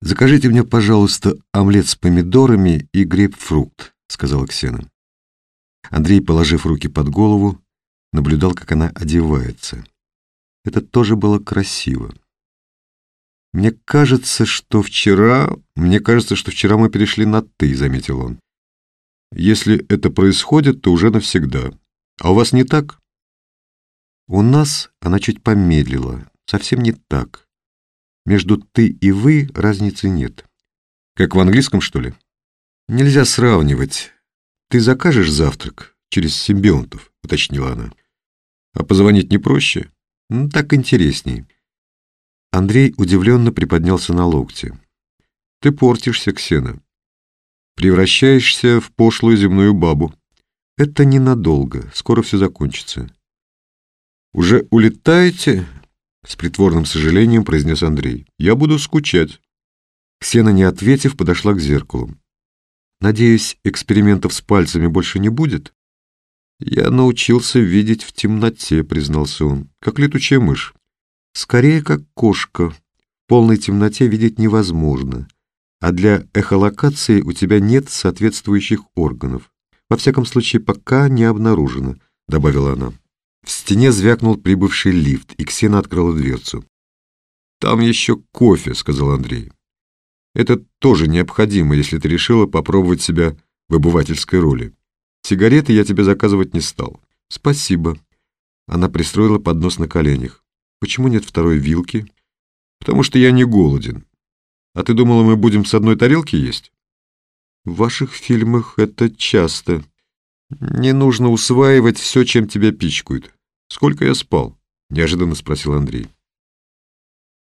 «Закажите мне, пожалуйста, омлет с помидорами и грейпфрукт», — сказала Ксена. Андрей, положив руки под голову, наблюдал, как она одевается. Это тоже было красиво. «Мне кажется, что вчера... Мне кажется, что вчера мы перешли на «ты», — заметил он. «Если это происходит, то уже навсегда. А у вас не так?» У нас она чуть помедлила. Совсем не так. Между «ты» и «вы» разницы нет. Как в английском, что ли? Нельзя сравнивать. Ты закажешь завтрак через симбионтов, уточнила она. А позвонить не проще? Ну, так интересней. Андрей удивленно приподнялся на локте. «Ты портишься, Ксена. Превращаешься в пошлую земную бабу. Это ненадолго, скоро все закончится». «Уже улетаете?» — с притворным сожалением произнес Андрей. «Я буду скучать». Ксена, не ответив, подошла к зеркалу. «Надеюсь, экспериментов с пальцами больше не будет?» «Я научился видеть в темноте», — признался он, — «как летучая мышь. Скорее, как кошка. В полной темноте видеть невозможно, а для эхолокации у тебя нет соответствующих органов. Во всяком случае, пока не обнаружено, — добавила она. В стене звякнул прибывший лифт, и Ксена открыла дверцу. «Там еще кофе», — сказал Андрей. «Это тоже необходимо, если ты решила попробовать себя в обывательской роли. Сигареты я тебе заказывать не стал». «Спасибо». Она пристроила поднос на коленях. Почему нет второй вилки? Потому что я не голоден. А ты думала, мы будем с одной тарелки есть? В ваших фильмах это часто. Не нужно усваивать все, чем тебя пичкают. Сколько я спал? Неожиданно спросил Андрей.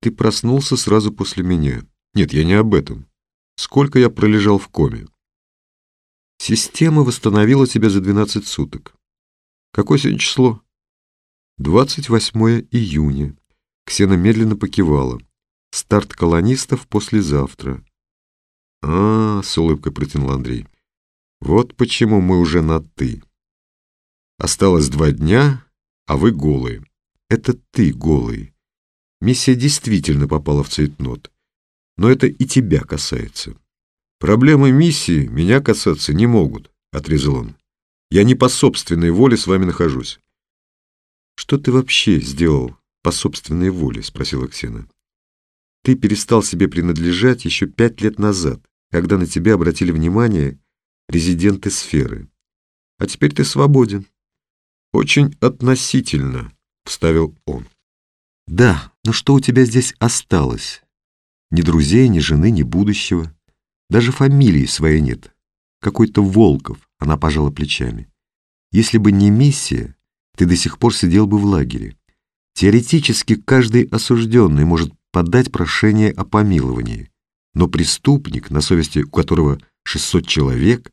Ты проснулся сразу после меня. Нет, я не об этом. Сколько я пролежал в коме? Система восстановила тебя за 12 суток. Какое сегодня число? 28 июня. Ксена медленно покивала. Старт колонистов послезавтра. А, с улыбкой протянул Андрей. Вот почему мы уже на «ты». Осталось два дня, а вы голые. Это ты голый. Миссия действительно попала в цейтнот. Но это и тебя касается. Проблемы миссии меня касаться не могут, отрезал он. Я не по собственной воле с вами нахожусь. «Что ты вообще сделал по собственной воле?» — спросила Ксена. «Ты перестал себе принадлежать еще пять лет назад, когда на тебя обратили внимание резиденты сферы. А теперь ты свободен». «Очень относительно», — вставил он. «Да, но что у тебя здесь осталось? Ни друзей, ни жены, ни будущего. Даже фамилии своей нет. Какой-то Волков», — она пожала плечами. «Если бы не миссия, ты до сих пор сидел бы в лагере. Теоретически каждый осужденный может подать прошение о помиловании, но преступник, на совести у которого 600 человек...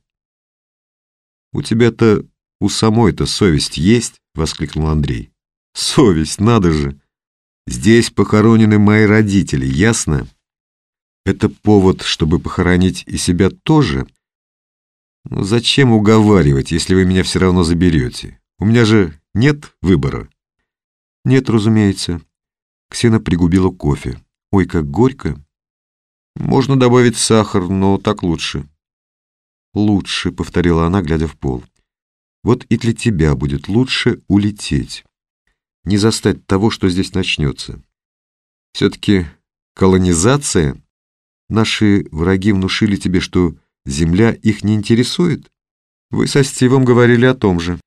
«У тебя-то у самой-то совесть есть?» — воскликнул Андрей. «Совесть, надо же! Здесь похоронены мои родители, ясно? Это повод, чтобы похоронить и себя тоже? Ну, зачем уговаривать, если вы меня все равно заберете? У меня же нет выбора. Нет, разумеется. Ксена пригубила кофе. Ой, как горько. Можно добавить сахар, но так лучше. Лучше, повторила она, глядя в пол. Вот и для тебя будет лучше улететь. Не застать того, что здесь начнется. Все-таки колонизация? Наши враги внушили тебе, что земля их не интересует? Вы со Стивом говорили о том же.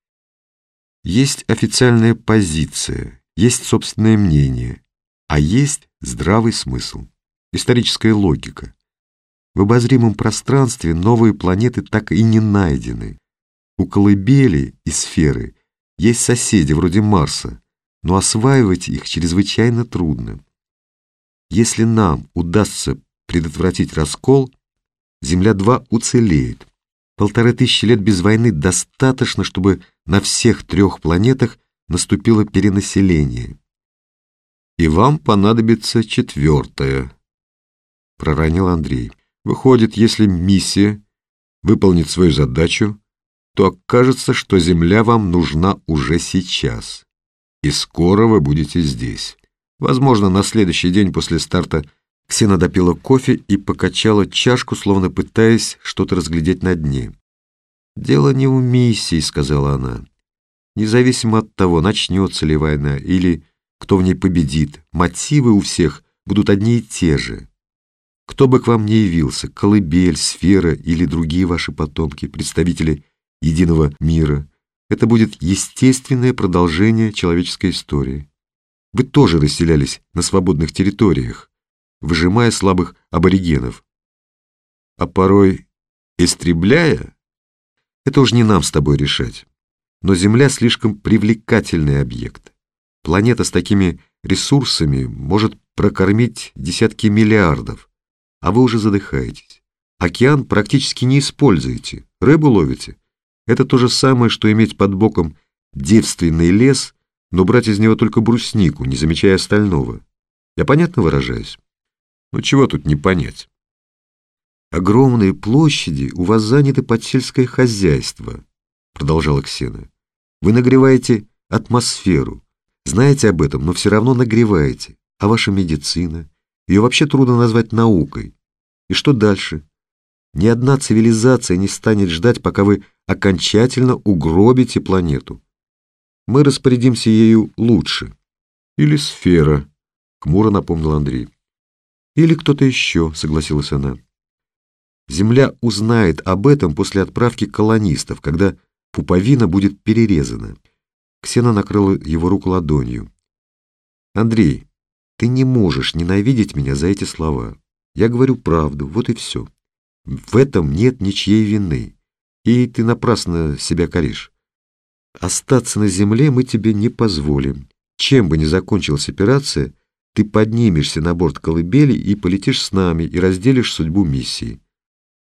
Есть официальная позиция, есть собственное мнение, а есть здравый смысл, историческая логика. В обозримом пространстве новые планеты так и не найдены. У колыбели и сферы есть соседи вроде Марса, но осваивать их чрезвычайно трудно. Если нам удастся предотвратить раскол, Земля-2 уцелеет. Полторы тысячи лет без войны достаточно, чтобы на всех трех планетах наступило перенаселение. И вам понадобится четвертая, проронил Андрей. Выходит, если миссия выполнит свою задачу, то окажется, что Земля вам нужна уже сейчас. И скоро вы будете здесь. Возможно, на следующий день после старта Ксена допила кофе и покачала чашку, словно пытаясь что-то разглядеть на дне. «Дело не в миссии», — сказала она. «Независимо от того, начнется ли война или кто в ней победит, мотивы у всех будут одни и те же. Кто бы к вам ни явился, колыбель, сфера или другие ваши потомки, представители единого мира, это будет естественное продолжение человеческой истории. Вы тоже расселялись на свободных территориях, выжимая слабых аборигенов. А порой истребляя, это уж не нам с тобой решать. Но Земля слишком привлекательный объект. Планета с такими ресурсами может прокормить десятки миллиардов, а вы уже задыхаетесь. Океан практически не используете, рыбу ловите. Это то же самое, что иметь под боком девственный лес, но брать из него только бруснику, не замечая остального. Я понятно выражаюсь? Ну чего тут не понять? Огромные площади у вас заняты под сельское хозяйство, продолжала Ксена. Вы нагреваете атмосферу. Знаете об этом, но все равно нагреваете. А ваша медицина? Ее вообще трудно назвать наукой. И что дальше? Ни одна цивилизация не станет ждать, пока вы окончательно угробите планету. Мы распорядимся ею лучше. Или сфера, хмуро напомнил Андрей. Или кто-то еще, согласилась она. Земля узнает об этом после отправки колонистов, когда пуповина будет перерезана. Ксена накрыла его руку ладонью. «Андрей, ты не можешь ненавидеть меня за эти слова. Я говорю правду, вот и все. В этом нет ничьей вины, и ты напрасно себя коришь. Остаться на земле мы тебе не позволим. Чем бы ни закончилась операция, ты поднимешься на борт колыбели и полетишь с нами и разделишь судьбу миссии.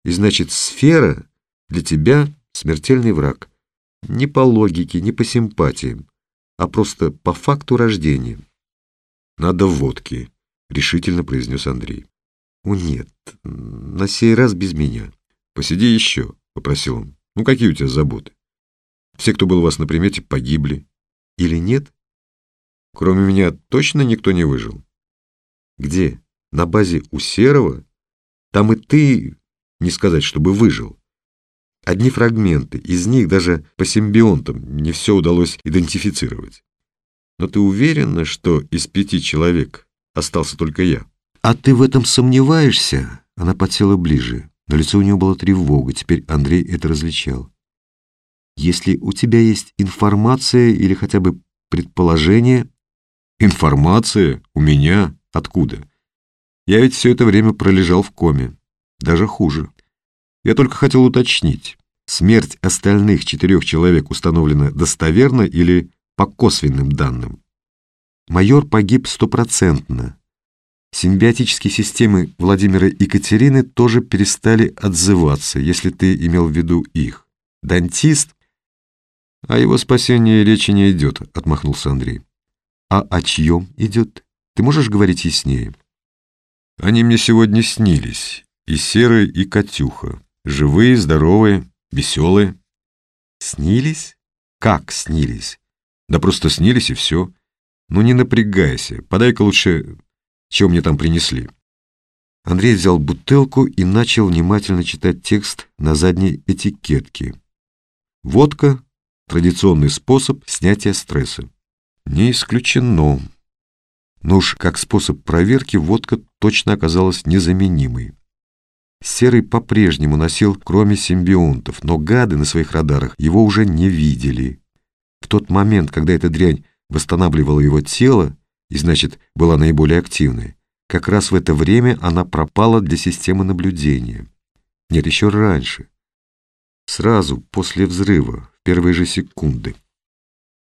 И значит, сфера для тебя смертельный враг. Не по логике, не по симпатиям, а просто по факту рождения. «Надо водки», — решительно произнес Андрей. «О нет, на сей раз без меня. Посиди еще», — попросил он. «Ну какие у тебя заботы? Все, кто был у вас на примете, погибли. Или нет? Кроме меня точно никто не выжил?» «Где? На базе у Серого? Там и ты, не сказать, чтобы выжил. Одни фрагменты, из них даже по симбионтам не все удалось идентифицировать. Но ты уверена, что из пяти человек остался только я?» «А ты в этом сомневаешься?» Она подсела ближе. На лице у нее была тревога, теперь Андрей это различал. «Если у тебя есть информация или хотя бы предположение...» «Информация? У меня? Откуда? Я ведь все это время пролежал в коме. Даже хуже. Я только хотел уточнить, смерть остальных четырех человек установлена достоверно или по косвенным данным?» Майор погиб стопроцентно, Симбиотические системы Владимира и Екатерины тоже перестали отзываться, если ты имел в виду их. Дантист... О его спасении речи не идет, отмахнулся Андрей. А о чьем идет? Ты можешь говорить яснее? Они мне сегодня снились. И Серый, и Катюха. Живые, здоровые, веселые. Снились? Как снились? Да просто снились и все. Ну не напрягайся, подай-ка лучше чем мне там принесли. Андрей взял бутылку и начал внимательно читать текст на задней этикетке. Водка — традиционный способ снятия стресса. Не исключено. Но уж как способ проверки водка точно оказалась незаменимой. Серый по-прежнему носил кроме симбионтов, но гады на своих радарах его уже не видели. В тот момент, когда эта дрянь восстанавливала его тело, и значит была наиболее активной. Как раз в это время она пропала для системы наблюдения. Нет, еще раньше. Сразу после взрыва, в первые же секунды.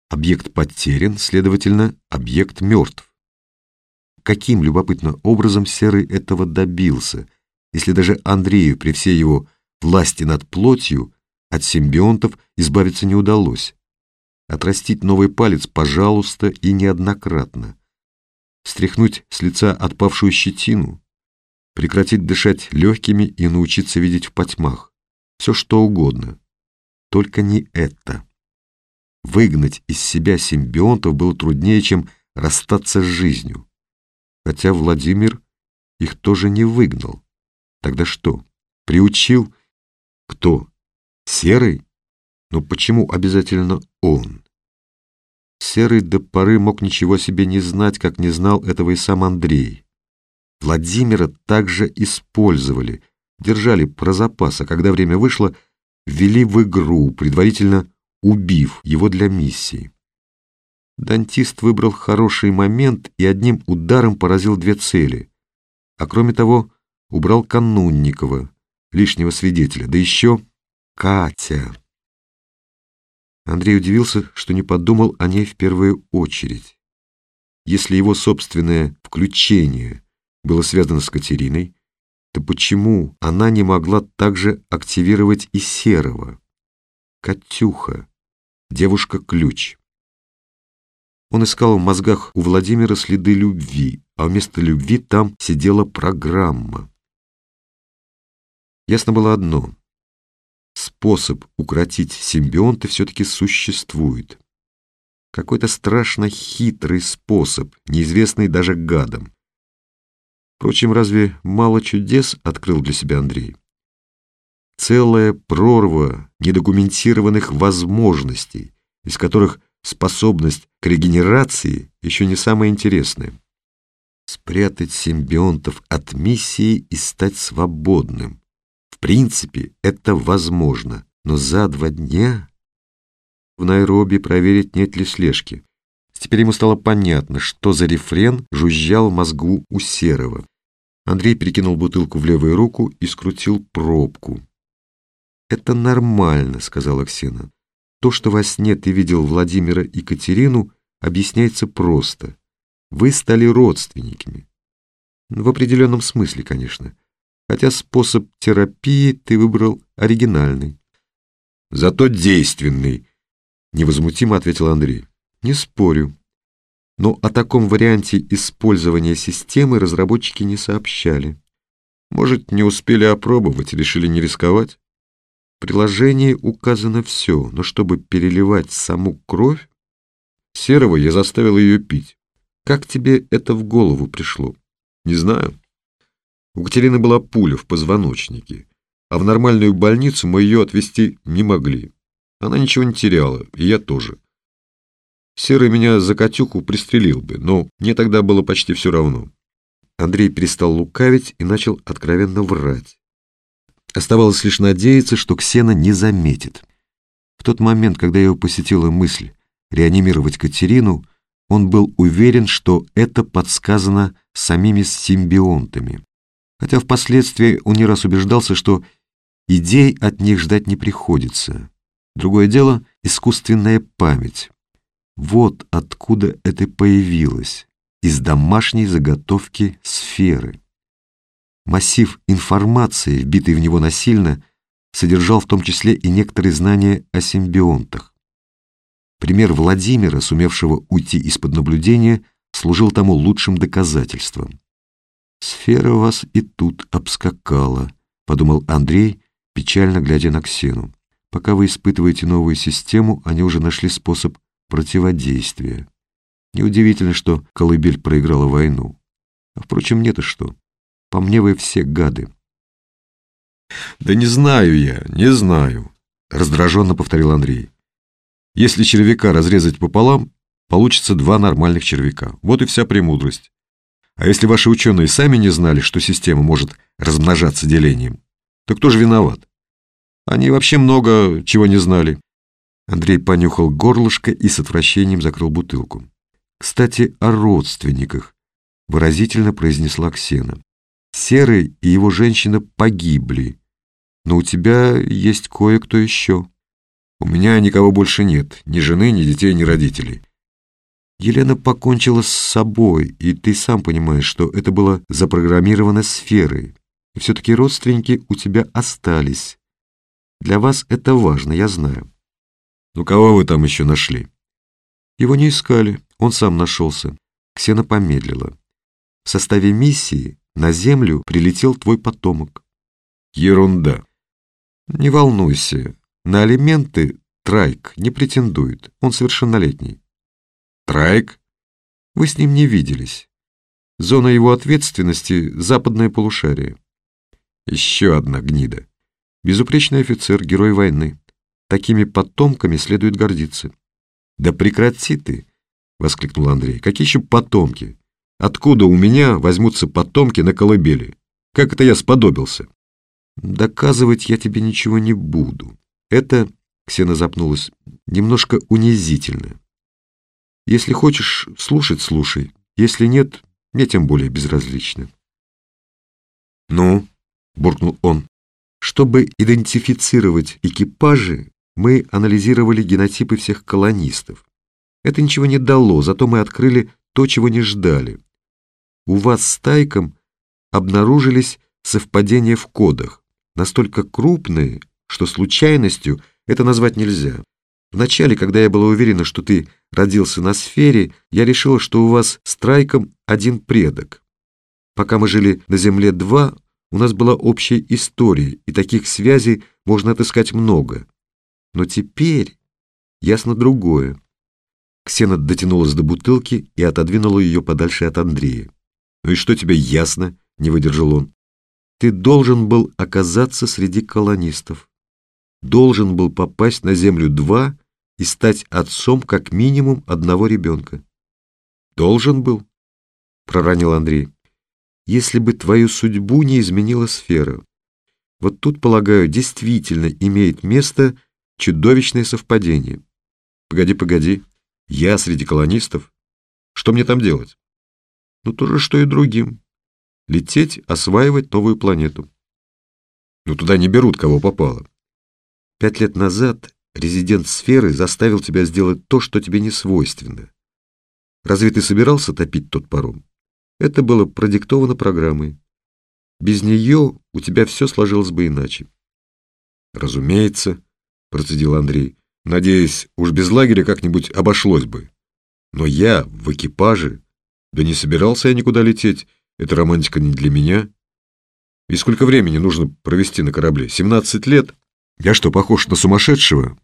Объект потерян, следовательно, объект мертв. Каким любопытно образом Серый этого добился, если даже Андрею при всей его власти над плотью от симбионтов избавиться не удалось? Отрастить новый палец, пожалуйста, и неоднократно стряхнуть с лица отпавшую щетину, прекратить дышать легкими и научиться видеть в потьмах. Все что угодно. Только не это. Выгнать из себя симбионтов было труднее, чем расстаться с жизнью. Хотя Владимир их тоже не выгнал. Тогда что? Приучил? Кто? Серый? Но почему обязательно он? Серый до поры мог ничего себе не знать, как не знал этого и сам Андрей. Владимира также использовали, держали про запас, а когда время вышло, ввели в игру, предварительно убив его для миссии. Дантист выбрал хороший момент и одним ударом поразил две цели. А кроме того, убрал Канунникова, лишнего свидетеля, да еще Катя. Андрей удивился, что не подумал о ней в первую очередь. Если его собственное включение было связано с Катериной, то почему она не могла также активировать и Серого? Катюха, девушка-ключ. Он искал в мозгах у Владимира следы любви, а вместо любви там сидела программа. Ясно было одно способ укротить симбионта все-таки существует. Какой-то страшно хитрый способ, неизвестный даже гадам. Впрочем, разве мало чудес открыл для себя Андрей? Целая прорва недокументированных возможностей, из которых способность к регенерации еще не самое интересное. Спрятать симбионтов от миссии и стать свободным принципе, это возможно, но за два дня в Найроби проверить, нет ли слежки. Теперь ему стало понятно, что за рефрен жужжал мозгу у Серого. Андрей перекинул бутылку в левую руку и скрутил пробку. «Это нормально», — сказала Ксена. «То, что во сне ты видел Владимира и Катерину, объясняется просто. Вы стали родственниками. В определенном смысле, конечно хотя способ терапии ты выбрал оригинальный. Зато действенный, невозмутимо ответил Андрей. Не спорю. Но о таком варианте использования системы разработчики не сообщали. Может, не успели опробовать, решили не рисковать? В приложении указано все, но чтобы переливать саму кровь, Серого я заставил ее пить. Как тебе это в голову пришло? Не знаю. У Катерины была пуля в позвоночнике, а в нормальную больницу мы ее отвезти не могли. Она ничего не теряла, и я тоже. Серый меня за Катюку пристрелил бы, но мне тогда было почти все равно. Андрей перестал лукавить и начал откровенно врать. Оставалось лишь надеяться, что Ксена не заметит. В тот момент, когда его посетила мысль реанимировать Катерину, он был уверен, что это подсказано самими симбионтами хотя впоследствии он не раз убеждался, что идей от них ждать не приходится. Другое дело — искусственная память. Вот откуда это появилось, из домашней заготовки сферы. Массив информации, вбитый в него насильно, содержал в том числе и некоторые знания о симбионтах. Пример Владимира, сумевшего уйти из-под наблюдения, служил тому лучшим доказательством. «Сфера вас и тут обскакала», — подумал Андрей, печально глядя на Ксену. «Пока вы испытываете новую систему, они уже нашли способ противодействия. Неудивительно, что Колыбель проиграла войну. А, впрочем, нет и что. По мне вы все гады». «Да не знаю я, не знаю», — раздраженно повторил Андрей. «Если червяка разрезать пополам, получится два нормальных червяка. Вот и вся премудрость. А если ваши ученые сами не знали, что система может размножаться делением, то кто же виноват? Они вообще много чего не знали. Андрей понюхал горлышко и с отвращением закрыл бутылку. «Кстати, о родственниках», — выразительно произнесла Ксена. «Серый и его женщина погибли, но у тебя есть кое-кто еще». «У меня никого больше нет, ни жены, ни детей, ни родителей. Елена покончила с собой, и ты сам понимаешь, что это было запрограммировано сферой. И все-таки родственники у тебя остались. Для вас это важно, я знаю. Ну кого вы там еще нашли? Его не искали, он сам нашелся. Ксена помедлила. В составе миссии на Землю прилетел твой потомок. Ерунда. Не волнуйся, на алименты Трайк не претендует, он совершеннолетний. Трайк? Вы с ним не виделись. Зона его ответственности — западное полушарие. Еще одна гнида. Безупречный офицер, герой войны. Такими потомками следует гордиться. «Да прекрати ты!» — воскликнул Андрей. «Какие еще потомки? Откуда у меня возьмутся потомки на колыбели? Как это я сподобился?» «Доказывать я тебе ничего не буду. Это, — Ксена запнулась, — немножко унизительно. Если хочешь слушать, слушай. Если нет, мне тем более безразлично». «Ну?» — буркнул он. «Чтобы идентифицировать экипажи, мы анализировали генотипы всех колонистов. Это ничего не дало, зато мы открыли то, чего не ждали. У вас с Тайком обнаружились совпадения в кодах, настолько крупные, что случайностью это назвать нельзя. Вначале, когда я была уверена, что ты родился на сфере, я решила, что у вас с Трайком один предок. Пока мы жили на Земле два, у нас была общая история, и таких связей можно отыскать много. Но теперь ясно другое. Ксена дотянулась до бутылки и отодвинула ее подальше от Андрея. «Ну и что тебе ясно?» — не выдержал он. «Ты должен был оказаться среди колонистов. Должен был попасть на Землю-2 и стать отцом как минимум одного ребенка». «Должен был?» — проронил Андрей. «Если бы твою судьбу не изменила сфера. Вот тут, полагаю, действительно имеет место чудовищное совпадение. Погоди, погоди, я среди колонистов? Что мне там делать? Ну, то же, что и другим. Лететь, осваивать новую планету. Ну, туда не берут, кого попало. Пять лет назад резидент сферы заставил тебя сделать то, что тебе не свойственно. Разве ты собирался топить тот паром? Это было продиктовано программой. Без нее у тебя все сложилось бы иначе. Разумеется, процедил Андрей. Надеюсь, уж без лагеря как-нибудь обошлось бы. Но я в экипаже. Да не собирался я никуда лететь. Эта романтика не для меня. И сколько времени нужно провести на корабле? 17 лет? Я что, похож на сумасшедшего?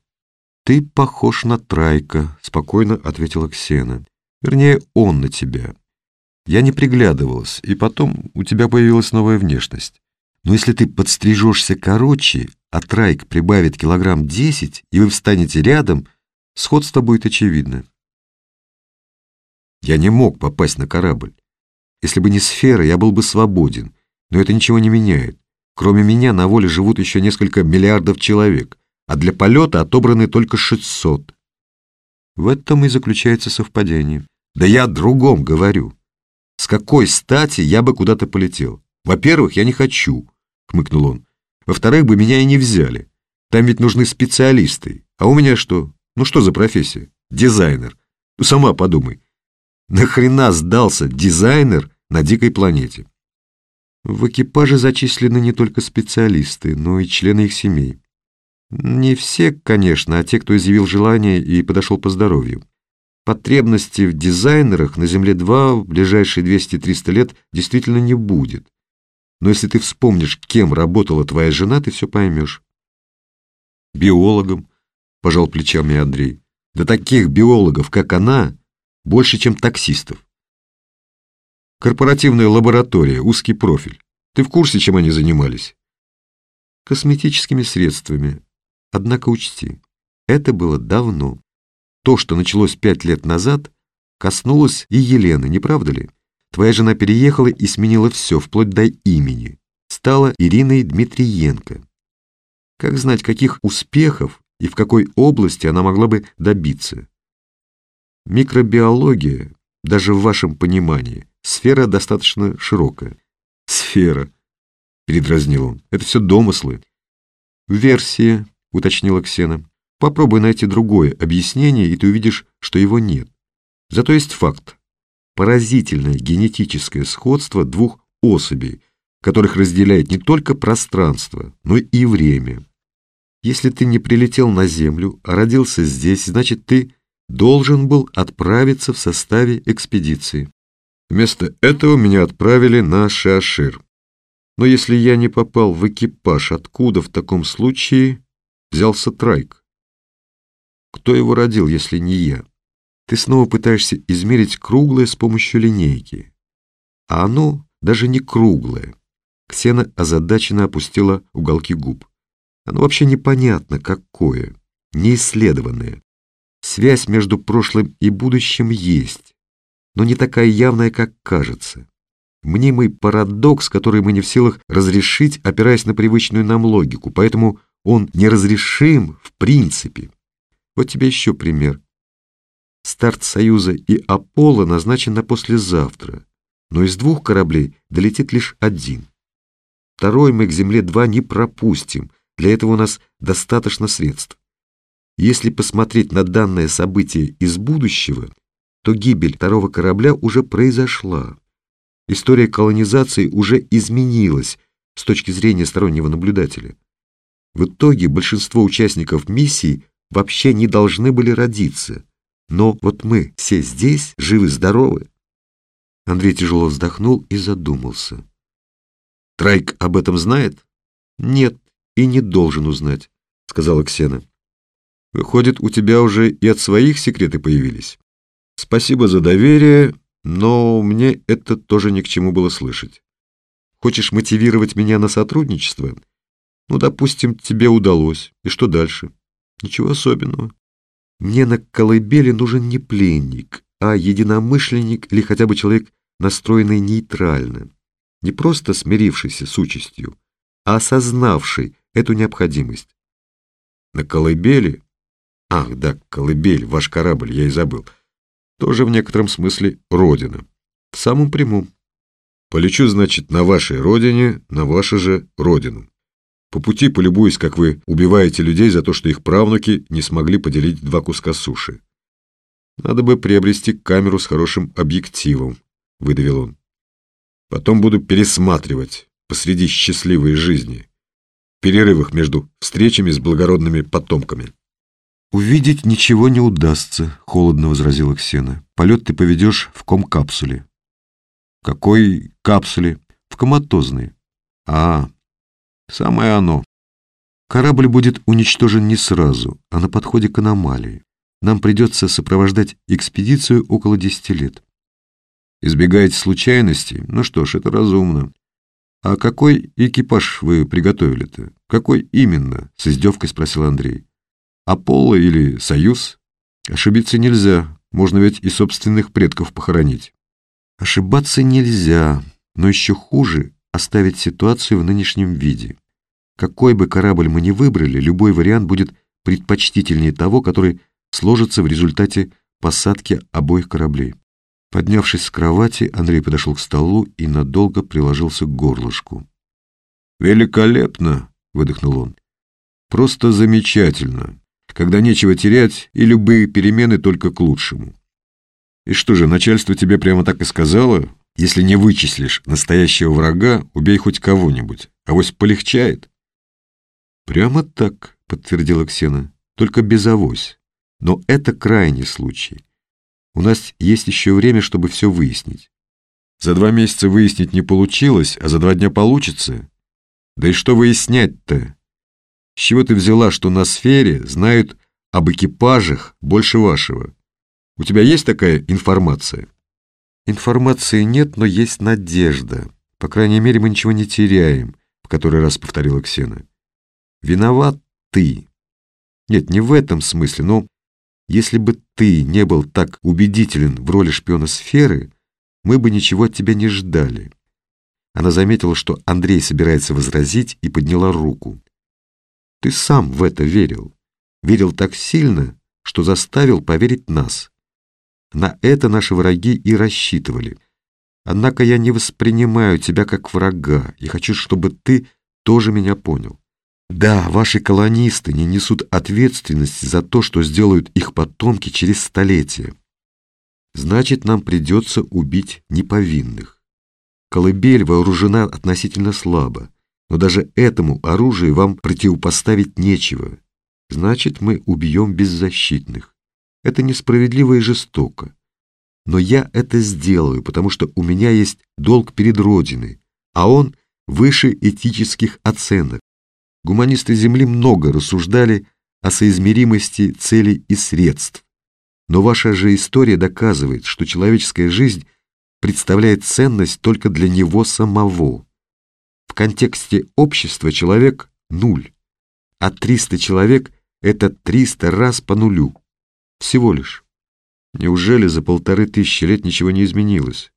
Ты похож на Трайка, спокойно ответила Ксена. Вернее, он на тебя. Я не приглядывалась, и потом у тебя появилась новая внешность. Но если ты подстрижешься короче, а трайк прибавит килограмм десять, и вы встанете рядом, сходство будет очевидно. Я не мог попасть на корабль. Если бы не сфера, я был бы свободен, но это ничего не меняет. Кроме меня на воле живут еще несколько миллиардов человек, а для полета отобраны только 600. В этом и заключается совпадение. Да я о другом говорю. С какой стати я бы куда-то полетел? Во-первых, я не хочу. — хмыкнул он. «Во-вторых, бы меня и не взяли. Там ведь нужны специалисты. А у меня что? Ну что за профессия? Дизайнер. Ну сама подумай. Нахрена сдался дизайнер на дикой планете?» В экипаже зачислены не только специалисты, но и члены их семей. Не все, конечно, а те, кто изъявил желание и подошел по здоровью. Потребности в дизайнерах на Земле-2 в ближайшие 200-300 лет действительно не будет. Но если ты вспомнишь, кем работала твоя жена, ты все поймешь. Биологом, пожал плечами Андрей. Да таких биологов, как она, больше, чем таксистов. Корпоративная лаборатория, узкий профиль. Ты в курсе, чем они занимались? Косметическими средствами. Однако учти, это было давно. То, что началось пять лет назад, коснулось и Елены, не правда ли? Твоя жена переехала и сменила все, вплоть до имени. Стала Ириной Дмитриенко. Как знать, каких успехов и в какой области она могла бы добиться? Микробиология, даже в вашем понимании, сфера достаточно широкая. Сфера, передразнил он, это все домыслы. Версия, уточнила Ксена. Попробуй найти другое объяснение, и ты увидишь, что его нет. Зато есть факт поразительное генетическое сходство двух особей, которых разделяет не только пространство, но и время. Если ты не прилетел на Землю, а родился здесь, значит, ты должен был отправиться в составе экспедиции. Вместо этого меня отправили на Шиашир. Но если я не попал в экипаж, откуда в таком случае взялся Трайк? Кто его родил, если не я? Ты снова пытаешься измерить круглое с помощью линейки. а оно даже не круглое. Ксена озадаченно опустила уголки губ. Оно вообще непонятно какое, неисследованное. Связь между прошлым и будущим есть, но не такая явная, как кажется. Мнимый парадокс, который мы не в силах разрешить, опираясь на привычную нам логику, поэтому он неразрешим в принципе. Вот тебе еще пример. Старт Союза и Аполло назначен на послезавтра, но из двух кораблей долетит лишь один. Второй мы к Земле-2 не пропустим, для этого у нас достаточно средств. Если посмотреть на данное событие из будущего, то гибель второго корабля уже произошла. История колонизации уже изменилась с точки зрения стороннего наблюдателя. В итоге большинство участников миссии вообще не должны были родиться. Но вот мы все здесь, живы-здоровы. Андрей тяжело вздохнул и задумался. Трайк об этом знает? Нет, и не должен узнать, сказала Ксена. Выходит, у тебя уже и от своих секреты появились. Спасибо за доверие, но мне это тоже ни к чему было слышать. Хочешь мотивировать меня на сотрудничество? Ну, допустим, тебе удалось. И что дальше? Ничего особенного. Мне на колыбели нужен не пленник, а единомышленник или хотя бы человек, настроенный нейтрально. Не просто смирившийся с участью, а осознавший эту необходимость. На колыбели? Ах, да, колыбель, ваш корабль, я и забыл. Тоже в некотором смысле родина. В самом прямом. Полечу, значит, на вашей родине, на вашу же родину. По пути полюбуюсь, как вы убиваете людей за то, что их правнуки не смогли поделить два куска суши. Надо бы приобрести камеру с хорошим объективом, выдавил он. Потом буду пересматривать посреди счастливой жизни, в перерывах между встречами с благородными потомками. «Увидеть ничего не удастся», — холодно возразила Ксена. «Полет ты поведешь в ком-капсуле». «Какой капсуле?» «В коматозной». «А, Самое оно. Корабль будет уничтожен не сразу, а на подходе к аномалии. Нам придется сопровождать экспедицию около десяти лет. Избегаете случайностей? Ну что ж, это разумно. А какой экипаж вы приготовили-то? Какой именно? С издевкой спросил Андрей. Аполло или Союз? Ошибиться нельзя, можно ведь и собственных предков похоронить. Ошибаться нельзя, но еще хуже оставить ситуацию в нынешнем виде. Какой бы корабль мы ни выбрали, любой вариант будет предпочтительнее того, который сложится в результате посадки обоих кораблей. Поднявшись с кровати, Андрей подошел к столу и надолго приложился к горлышку. «Великолепно!» — выдохнул он. «Просто замечательно, когда нечего терять, и любые перемены только к лучшему. И что же, начальство тебе прямо так и сказало? Если не вычислишь настоящего врага, убей хоть кого-нибудь, а вось полегчает. Прямо так, подтвердила Ксена, только без авось. Но это крайний случай. У нас есть еще время, чтобы все выяснить. За два месяца выяснить не получилось, а за два дня получится. Да и что выяснять-то? С чего ты взяла, что на сфере знают об экипажах больше вашего? У тебя есть такая информация? Информации нет, но есть надежда. По крайней мере, мы ничего не теряем, в который раз повторила Ксена. Виноват ты. Нет, не в этом смысле, но если бы ты не был так убедителен в роли шпиона сферы, мы бы ничего от тебя не ждали. Она заметила, что Андрей собирается возразить, и подняла руку. Ты сам в это верил. Верил так сильно, что заставил поверить нас. На это наши враги и рассчитывали. Однако я не воспринимаю тебя как врага и хочу, чтобы ты тоже меня понял. Да, ваши колонисты не несут ответственности за то, что сделают их потомки через столетия. Значит, нам придется убить неповинных. Колыбель вооружена относительно слабо, но даже этому оружию вам противопоставить нечего. Значит, мы убьем беззащитных. Это несправедливо и жестоко. Но я это сделаю, потому что у меня есть долг перед Родиной, а он выше этических оценок. Гуманисты Земли много рассуждали о соизмеримости целей и средств. Но ваша же история доказывает, что человеческая жизнь представляет ценность только для него самого. В контексте общества человек — нуль, а 300 человек — это 300 раз по нулю. Всего лишь. Неужели за полторы тысячи лет ничего не изменилось?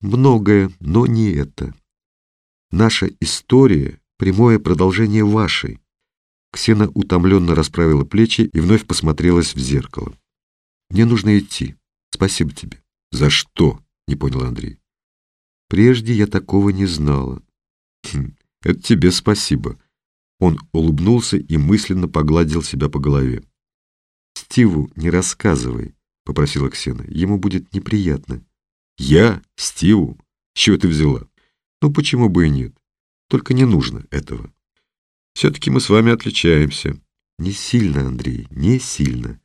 Многое, но не это. Наша история — прямое продолжение вашей. Ксена утомленно расправила плечи и вновь посмотрелась в зеркало. «Мне нужно идти. Спасибо тебе». «За что?» — не понял Андрей. «Прежде я такого не знала». «Это тебе спасибо». Он улыбнулся и мысленно погладил себя по голове. «Стиву не рассказывай», — попросила Ксена. «Ему будет неприятно». «Я? Стиву? С чего ты взяла?» «Ну, почему бы и нет? Только не нужно этого». «Все-таки мы с вами отличаемся». «Не сильно, Андрей, не сильно».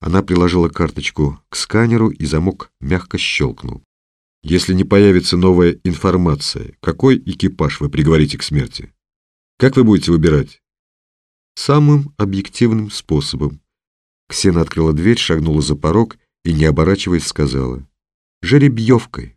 Она приложила карточку к сканеру, и замок мягко щелкнул. «Если не появится новая информация, какой экипаж вы приговорите к смерти? Как вы будете выбирать?» «Самым объективным способом». Ксена открыла дверь, шагнула за порог и, не оборачиваясь, сказала. «Жеребьевкой».